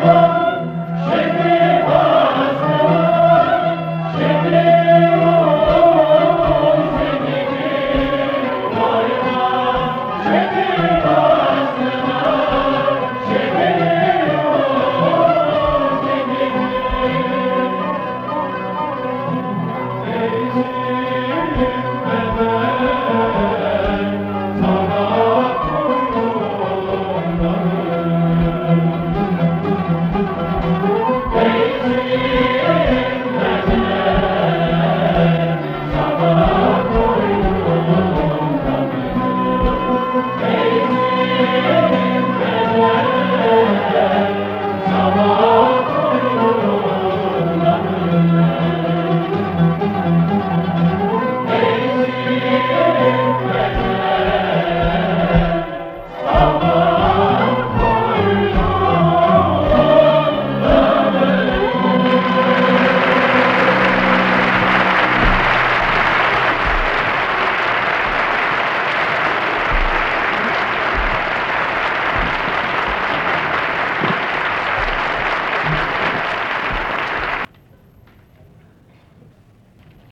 Bible.